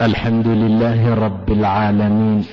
الحمد لله رب العالمين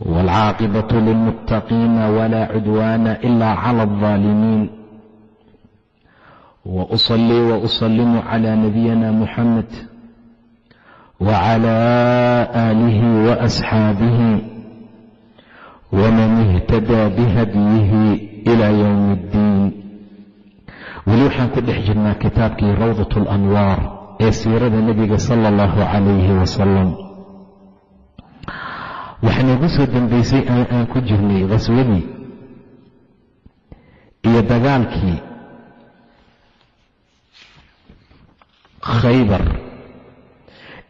والعاقبة للمتقين ولا عدوان إلا على الظالمين وأصلي وأسلم على نبينا محمد وعلى آله وأصحابه ومن اهتدى بهديه إلى يوم الدين weli waxaan ku dhex jirnaa kitaabkii rawdat alanwaar ee siirada nebiga sala allahu calayhi wasalam waxaan ugu soo dambaysay aan ku jirnay khaswadii iyo dagaalkii khaybar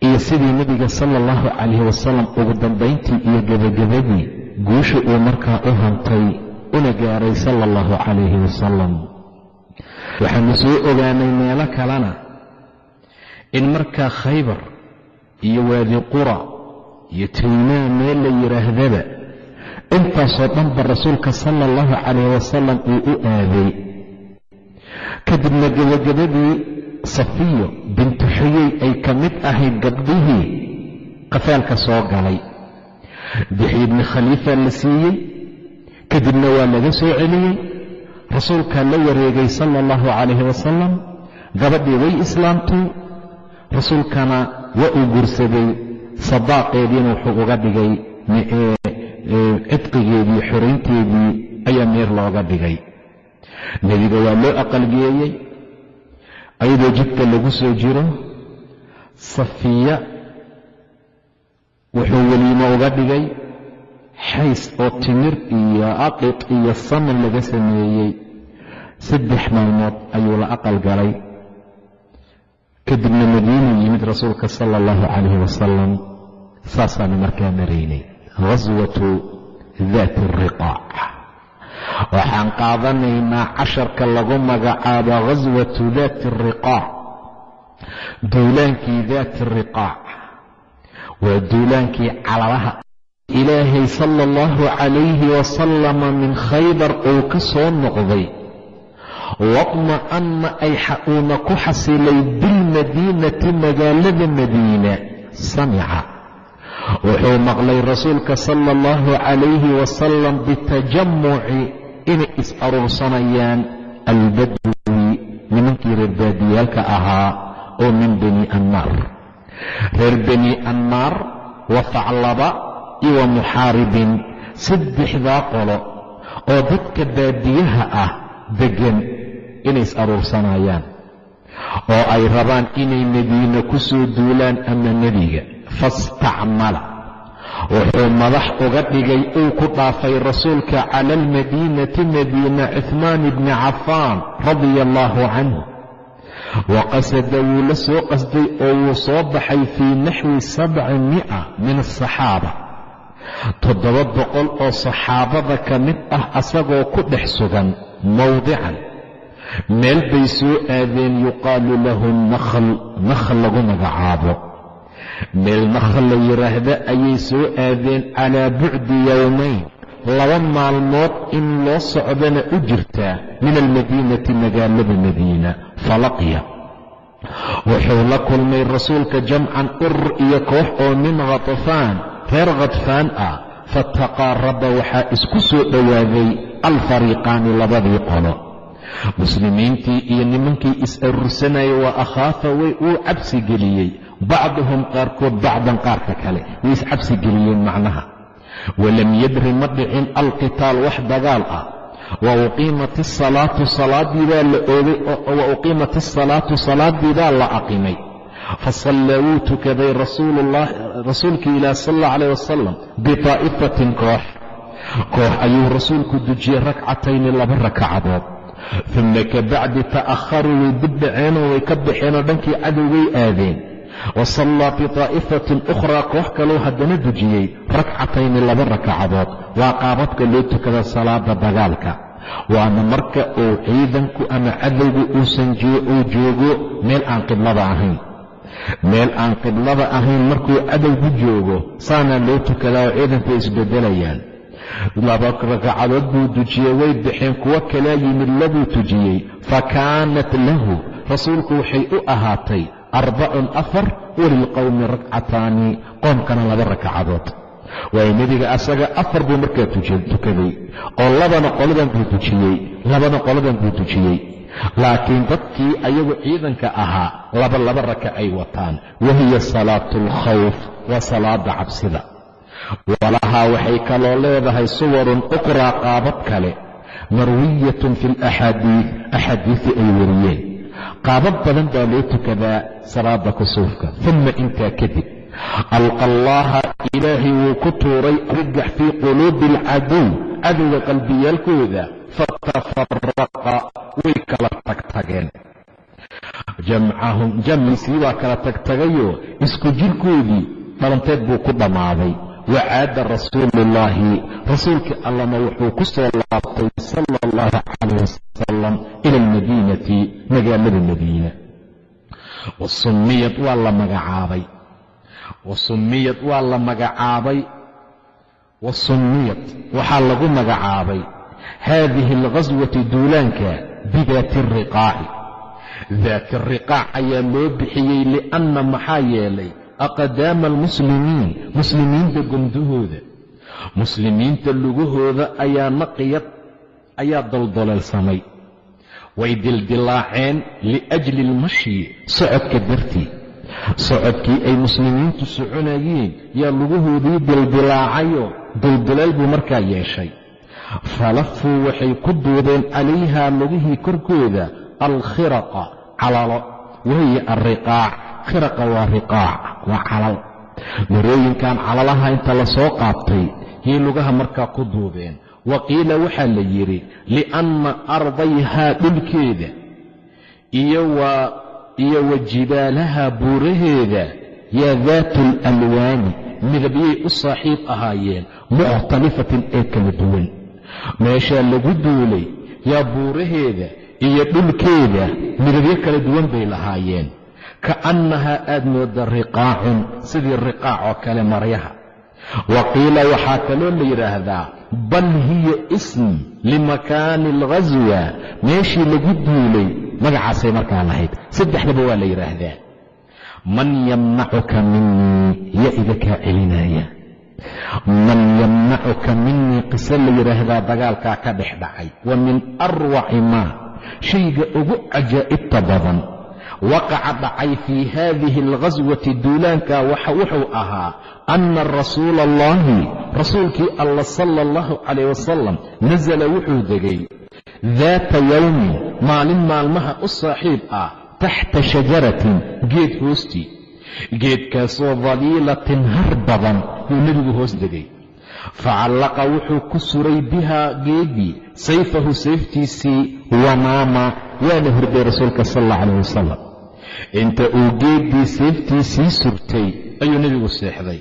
iyo sidii nebiga sala allahu calayhi wasalam ugu dambayntii iyo gebagabadii guusha uu markaa u hantay una gaaray sala allahu calayhi wasalam waxaanu soo ogaanay meelo kalena in markaa khaybar iyo waadi qura iyo taymaan meel la yidhaahdaba intaasoo dhanba rasuulka sala allahu calayh wasalam uu u aaday. Kadibna gebagabadii safiyo bintu xuyey ay ka mid ahayd gabdhihii qafaalka soo galay. Dixi ibni khaliifa la siiyey kadibna waa laga soo celiyey. Rasuulkaa la wareegay sala allahu calayhi wasalam gabadhii way islaamtay rasuulkana waa uu guursaday sadaaqeediina wuxuu uga dhigay cidqigeedii xoraynteedii ayaa meer looga dhigay. Nebiga waa loo aqalgeeyey ayadoo jidka lagu soo jiro safiya wuxuu weliimo uga dhigay xays oo timir iyo aqid iyo saman laga sameeyey saddex maalmood ayuu la aqal galay kadibna madiinu yimid rasuulka sala allahu calayhi wasalam saasaanu markaa maraynay ghaswatu daati ariqaac waxaan qaadanaynaa casharka lagu magacaabo ghaswatu daati ariqaac duulaankii daati ariqaac waa duulaankii calalaha. Ilaahay sala allahu calayhi wasalama min khaybar uu ka soo noqday wadma'anna ay uuna ku xasilay bilmadiinati magaalada madiina samica wuxuu maqlay rasuulka sala allahu calayhi wasalam bitajamuci inay is-aruursanayaan albadwi nimankii reer baadiyaalka ahaa oo min bani annaar reer bani annaar wa faclaba iyo wa muxaaribin saddexdaa qolo oo dadka baadiyaha ah deggan inay is aruursanayaan oo ay rabaan inay madiine ku soo duulaan ama nebiga. Fastacmala. Wuxuu madax uga dhigay uu ku dhaafay rasuulka cala almadiinati madiina cuhmaan bni cafaan radia allaahu canhu. Wa qasada wuu la soo qasday oo wuu soo baxay fii naxwi sabci mi'a min asaxaaba toddoba boqol oo saxaabada ka mid ah asagoo ku dhex sugan mowdican meel bay soo aadeen yuqaalu lahu nakhl nakhl lagu magacaabo. Meel nakhl la yidhaahda ayay soo aadeen calaa bucdi yowmayn laba maalmood in loo socdana u jirtaa min almadiinati magaalada madiina falaqiya. Wuxuu la kulmay rasuulka jamcan urur iyo koox oo min khatafaan reer khadfaan ah fataqaaraba waxaa isku soo dhowaaday alfariiqaani labadii qolo. Muslimiintii iyo nimankii is-arursanaya waa akhaafa way uu cabsi geliyey bacduhum qaarkood bacdan qaarka kale way iscabsi geliyeen macnaha. Walam yadri ma dhicin alqitaal wax dagaal ah. Wa uqiimat asalaatu salaadiibaa la oogay wa uqiimat asalaatu salaadiibaa la aqimay fasallaa wuu tukaday rasuulkii ilaah sal alla calah wasalam bitaa'ifatin koox koox ayuu rasuulku dujiyey rakcatayni laba rakacadood uma ka bacdi ta'akharuu way dib dhaceenoo way ka baxeenoo dhankii cadowgay aadeen wa sallaa bitaa'ifatin ukhraa koox kalou haddana dujiyey rakcatayni laba rakacadood waa qaabadka loo tukada salaada dagaalka waana marka uu ciidanku ama cadowgu uusan uu joogo meel aan qiblada ahayn meel aan qiblada ahayn markuu cadowgu joogo saanaa loo tukadaa oo ciidanku ay isbedelayaan laba rakacadood buu dujiyey way baxeen kuwo kalaa yimid labuu tujiyey. Fa kaanat lahu rasuulku waxay u ahaatay arbacun afar walilqowmi rakcataani qoomkana laba rakacadood waayo nebiga asaga afar buu markaa tukaday oo labana qoladan buu tujiyey labana qoladan buu tujiyey laakiin dadkii ayagu ciidanka ahaa laba laba raka ay wataan. Wahiya salaatu alkhawf waa salaada cabsida. Walahaa waxay kaloo leedahay suwarun ukraa qaabad kale. Marwiyatun fi alaxaadiid axaadiisi ay wariyeen. Qaabad badan baa loo tukadaa salaada kusuufka. Uma intaa kadib alqa allaaha ilaahay wuu ku tuuray rigax fii quluubi alcadow cadowga qalbiyaalkooda fatafaraqa way kala tagtageen. Jamcahum jamciisii waa kala tagtagayoo isku jirkoodii dhalanteed buu ku dhammaaday. Wacaada rasuuluullaahi rasuulkii allana wuxuu ku soo laabtay sala allahu calayh wasalam ila almadiinati magaalada madiina. Wa summiyad waa la magacaabay. Wa summiyad waa la magacaabay. Wa summiyad waxaa lagu magacaabay haadihi alghaswati duulaanka bidaati ariqaaci daati ariqaac ayaa loo bixiyey lianna maxaa yeelay aqdaama almuslimiin muslimiinta gomdahooda muslimiinta lugahooda ayaa naqiyad ayaa doldoleelsamay way dildilaaceen liajli almashyi socodka dartii socodkii ay muslimiintu soconayeen yaa lugahoodii dildilaacayoo dulduleel buu markaa yeeshay falafuu waxay ku duudeen calayhaa lugihii korkooda alkhiraqa calalo. Wahiya alriqaac khiraqa waa riqaac waa calal. Marooyinkan calalaha inta la soo qaabtay yay lugaha markaa ku duubeen wa qiila waxaa la yidhi lianna ardayhaa dhulkeeda iyo wa jibaalaha buuraheeda yaa daatu alalwaani midabyay u saaxiib ahaayeen mukhtalifatin ee kala duwan meeshaa lagu duulay yaa buuraheeda iyo dhulkeeda midabyo kala duwan bay lahaayeen. Ka'annahaa aad mooda riqaacun sidii riqaac oo kale maryaha. Wa qiila waxaa kaloo la yidhaahdaa bal hiya ism limakaani alghaswa meeshii lagu duulay magacaasay markaa lahayd. Saddexdaba waa la yidhaahdaa man yamnacuka minii yaa iga kaa celinaya man yamnacuka minii qiso la yidhaahdaa dagaalkaa ka dhex dhacay. Wa min arwaci maa. Shayga ugu cajaa'ibta badan. Waqaca dhacay fii haadihi alghaswati duulaanka. Wuxuu ahaa anna rasuula allahi rasuulkii alla sala allahu calayh wasalam nasala wuxuu degay. Daata yowmin maalin maalmaha u saaxiib ah taxta shajaratin geed hoostii geedkaasoo daliilatin har badan yuu nebigu hoos degay. Facallaqa wuxuu ku suray bihaa geedii sayfahu sayftiisii wanaama waana hurday rasuulka sal alla calayh wasalam inta uu geeddii sayftiisii surtay ayuu nebigu seexday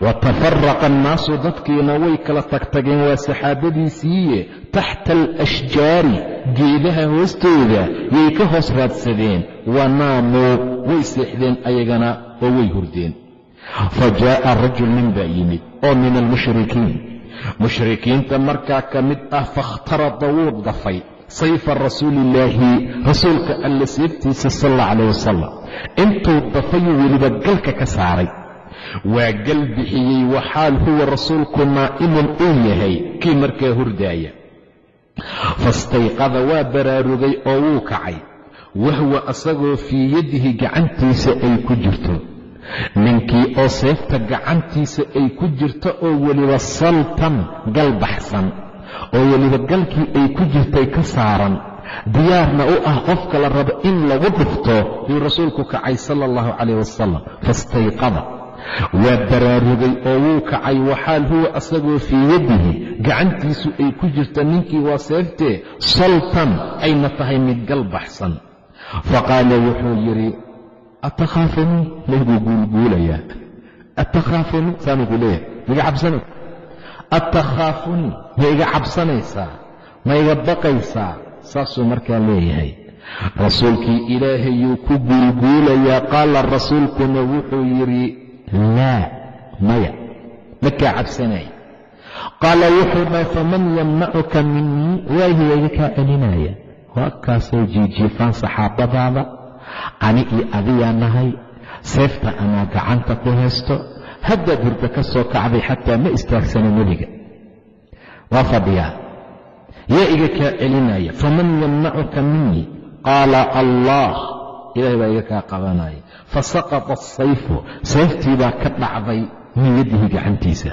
wa tafaraqa annaasu dadkiina way kala tagtageen waa saxaabadiisiiye taxta alashjaari geedaha hoostooda yay ka hoos raadsadeen. Wa naamuu way seexdeen ayagana oo way hurdeen. Fa jaa'a rajul nin baa yimid oo min almushrikiin. Mushrikiinta markaa ka mid ah fakhtarada wuu dafay sayfa rasuuliillaahi rasuulka alla seeftiisa sal alla calayh wasalam intuu dafayuu weliba galka ka saaray waa gal bixiyey waxaal huwa rasuulku naa'imun uu yahay. Kii markaa hurdaaya. Fastayqada waa baraarugay oo wuu kacay. Wahwa asagoo fii yadihi gacantiisa ay ku jirto. Ninkii oo seefta gacantiisa ay ku jirto oo weliba saltan gal baxsan oo weliba galkii ay ku jirtay ka saaran. Diyaarna u ah qofka la rabo in lagu dhufto yuu rasuulku kacay sala allahu calayh wasalam fastayqada waa baraarugay oo wuu kacay waxaal huwa asagoo fii yadihi. Gacantiisu ay ku jirta ninkii waa seeftee saltan ayna tahay mid gal baxsan faqaala wuxuu yidhi atakhaafuni nebiguu guulguulayaa atakhaafuni saanuu ku leeyahay. Maiga cabsanay atakhaafuni ma iga cabsanaysaa ma iga baqaysaa saasuu markaa leeyahay. Rasuulkii ilaahayuu ku guulguulayaa qaala rasuulkuna wuxuu yidhi laa maya makaa cabsanaya qaala wuxuu dhahay faman yamnacuka minii waahi iga kaa celinaya waa kaasay jiijiifaan saxaabadaada ani iyo adiyaa nahay seefta anaa gacanta ku haysto haddaad hurda ka soo kacday xataa ma istaagsana nebiga waa fadhiyaa yaa iga kaa celinaya faman yamnacuka minii qaala allah ilahay baa iga kaa qabanaya fasaqata asayfu seeftii baa ka dhacday min yadihi gacantiisa.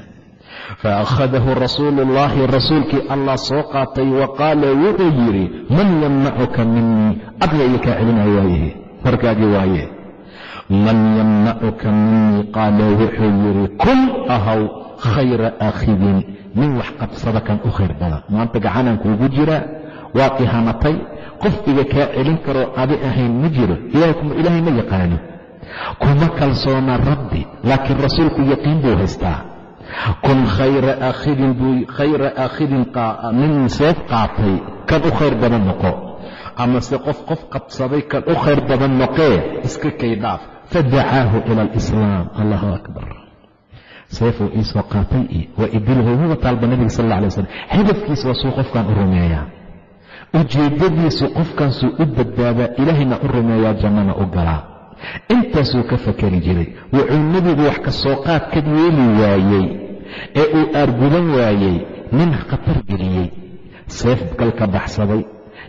Faakhadahu rasuulu ullaahi rasuulkii allah soo qaatay wa qaala wuxuu yidhi man yamnacuka minii adiga iga kaa celinaya waayahe markaagii waaye. Man yamnacuka minii qaala wuxuu yidhi kun ahaw khayra aakhidin nin wax qabsada kan u khayr badan maanta gacanaan kuugu jiraa waad ihanatay qof iga kaa celin karoo adi ahayn ma jiro ilaahay ma yaqaano. Kuma kalsoona rabbi laakiin rasuulku yaqiin buu haystaa. Kun khayra aakhidin nin seef qaatay kan u khayr badan noqo. Amase qof qof qabsaday kan u khayr badan noqee iska kay dhaaf fadacaahu ila alislaam. Allahu akbar. Seefuu iisoo qaatay iyo waa idilhu huwa taalba nabiga sal alla alay wasalam hadafkiisa waa suu qofkan u rumeeyaa ujeeddadiisu qofkaasuu u badbaadaa ilaahayna u rumeeyaa jannana u galaa. Intaasuu ka fakari jiray. Wuxuu nebigu wax ka soo qaad ka yeeli waayey. Ee uu aargudan waayey nin khatar geliyey. Seef galka baxsaday.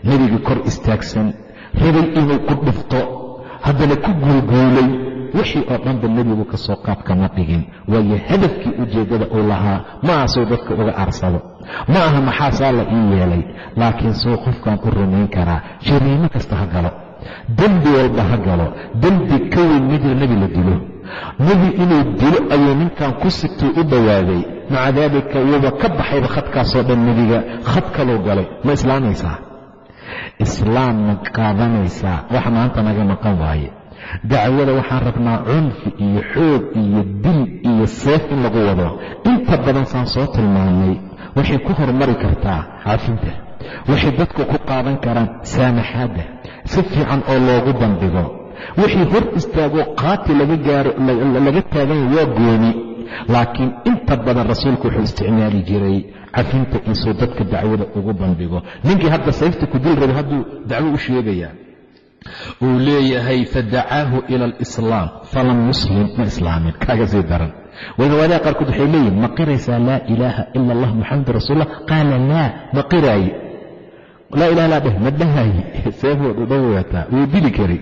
Nebigii kor istaagsan. Rabay inuu ku dhufto. Haddana ku guulguulay wixii oo dhanba nebigu ka soo qaad kama dhigin. Waayo hadafkii ujeeddada uu lahaa ma aha suu dadka uga aarsado ma aha maxaasaa la ii yeelay. Laakiin suu qofkan u rumayn karaa jariimo kasta ha galo. Dembi walba ha galo. Dembi ka weyn midla nebi la dilo. Nebi inuu dilo ayuu ninkan ku sigtuu u dhowaaday maca daalika wuuba ka baxayba khadkaasoo dhan nebiga khad kaluu galay. Ma islaamaysaa islaam ma qaadanaysaa? Wax maanta naga maqan waaye dacwada waxaan rabnaa cunfi iyo xoog iyo dil iyo seef in lagu wado. Inta badan saan soo tilmaamay waxay ku horumari kartaa caafinta. Waxay dadku ku qaadan karaan saamaxaadda si fiican oo loogu bandhigo. Wixii hor istaagoo qaati laga taaganya waa gooni. Laakiin inta badan rasuulku wuxuu isticmaali jiray cafinta isuu dadka dacwada ugu bandhigo. Ninkii hadda sayfta ku dil rabay hadduu dacwo u sheegayaa uu leeyahay fadacaahu ila alislaam. Falam yuslim ma islaamin kaaga sii daran. Wadawaadaha qaarkood waxay leeyihiin ma qiraysaa laa ilaaha ila allah moxamed rasuullah qaala laa ma qiraaye laa ilaha laa dheh ma dhahaye seefoodu dhowaataa wuu dili kari